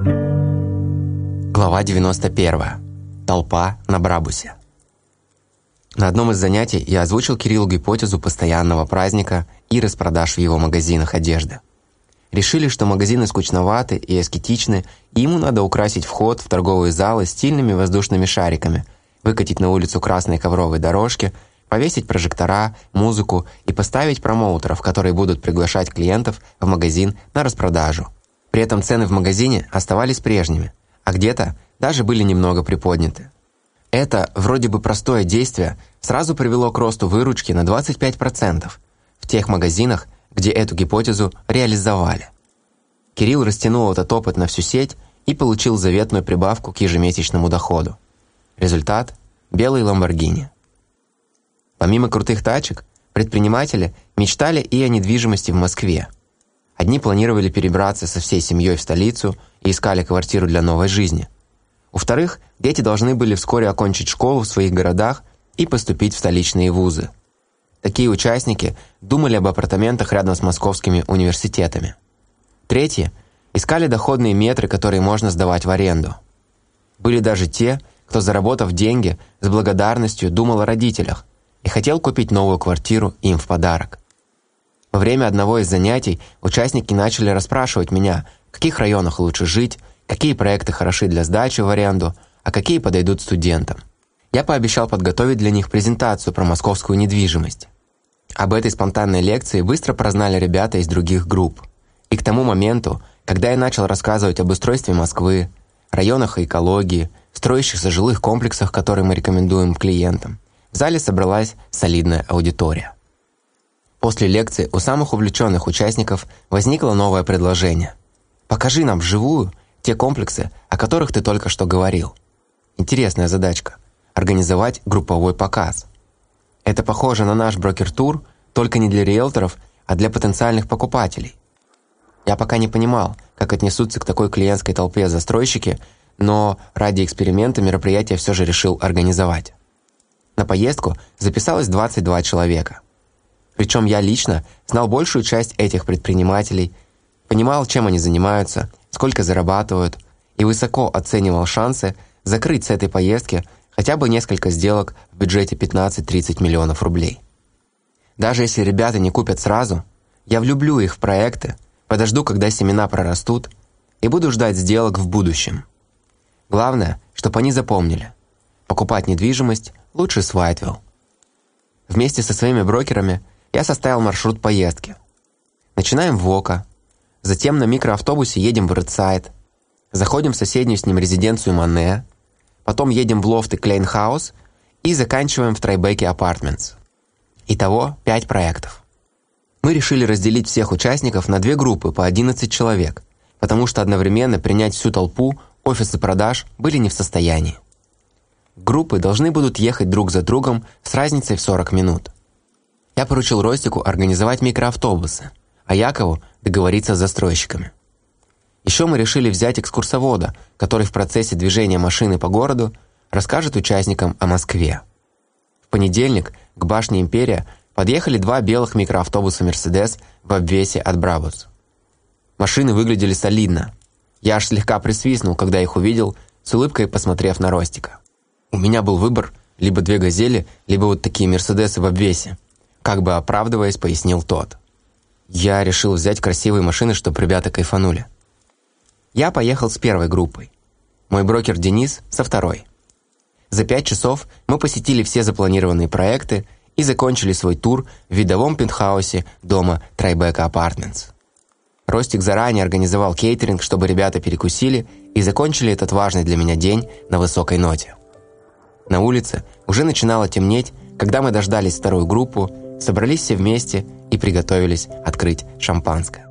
Глава 91. Толпа на Брабусе. На одном из занятий я озвучил Кириллу гипотезу постоянного праздника и распродаж в его магазинах одежды. Решили, что магазины скучноваты и аскетичны, и ему надо украсить вход в торговые залы стильными воздушными шариками, выкатить на улицу красные ковровые дорожки, повесить прожектора, музыку и поставить промоутеров, которые будут приглашать клиентов в магазин на распродажу. При этом цены в магазине оставались прежними, а где-то даже были немного приподняты. Это вроде бы простое действие сразу привело к росту выручки на 25% в тех магазинах, где эту гипотезу реализовали. Кирилл растянул этот опыт на всю сеть и получил заветную прибавку к ежемесячному доходу. Результат – белый Ламборгини. Помимо крутых тачек, предприниматели мечтали и о недвижимости в Москве. Одни планировали перебраться со всей семьей в столицу и искали квартиру для новой жизни. У вторых, дети должны были вскоре окончить школу в своих городах и поступить в столичные вузы. Такие участники думали об апартаментах рядом с московскими университетами. Третьи искали доходные метры, которые можно сдавать в аренду. Были даже те, кто, заработав деньги, с благодарностью думал о родителях и хотел купить новую квартиру им в подарок. Во время одного из занятий участники начали расспрашивать меня, в каких районах лучше жить, какие проекты хороши для сдачи в аренду, а какие подойдут студентам. Я пообещал подготовить для них презентацию про московскую недвижимость. Об этой спонтанной лекции быстро прознали ребята из других групп. И к тому моменту, когда я начал рассказывать об устройстве Москвы, районах и экологии, строящихся жилых комплексах, которые мы рекомендуем клиентам, в зале собралась солидная аудитория. После лекции у самых увлеченных участников возникло новое предложение. «Покажи нам вживую те комплексы, о которых ты только что говорил». Интересная задачка – организовать групповой показ. Это похоже на наш брокер-тур, только не для риэлторов, а для потенциальных покупателей. Я пока не понимал, как отнесутся к такой клиентской толпе застройщики, но ради эксперимента мероприятие все же решил организовать. На поездку записалось 22 человека – причем я лично знал большую часть этих предпринимателей, понимал, чем они занимаются, сколько зарабатывают, и высоко оценивал шансы закрыть с этой поездки хотя бы несколько сделок в бюджете 15-30 миллионов рублей. Даже если ребята не купят сразу, я влюблю их в проекты, подожду, когда семена прорастут, и буду ждать сделок в будущем. Главное, чтобы они запомнили. Покупать недвижимость лучше с Whitewill. Вместе со своими брокерами – я составил маршрут поездки. Начинаем в Око, затем на микроавтобусе едем в Редсайд, заходим в соседнюю с ним резиденцию Мане, потом едем в лофты Клейнхаус и заканчиваем в Трайбеке Апартментс. Итого пять проектов. Мы решили разделить всех участников на две группы по 11 человек, потому что одновременно принять всю толпу офисы продаж были не в состоянии. Группы должны будут ехать друг за другом с разницей в 40 минут. Я поручил Ростику организовать микроавтобусы, а Якову договориться с застройщиками. Еще мы решили взять экскурсовода, который в процессе движения машины по городу расскажет участникам о Москве. В понедельник к башне «Империя» подъехали два белых микроавтобуса «Мерседес» в обвесе от «Брабус». Машины выглядели солидно. Я аж слегка присвистнул, когда их увидел, с улыбкой посмотрев на Ростика. У меня был выбор либо две «Газели», либо вот такие «Мерседесы» в обвесе – как бы оправдываясь, пояснил тот. Я решил взять красивые машины, чтобы ребята кайфанули. Я поехал с первой группой. Мой брокер Денис со второй. За пять часов мы посетили все запланированные проекты и закончили свой тур в видовом пентхаусе дома Трайбека Апартментс. Ростик заранее организовал кейтеринг, чтобы ребята перекусили и закончили этот важный для меня день на высокой ноте. На улице уже начинало темнеть, когда мы дождались вторую группу собрались все вместе и приготовились открыть шампанское.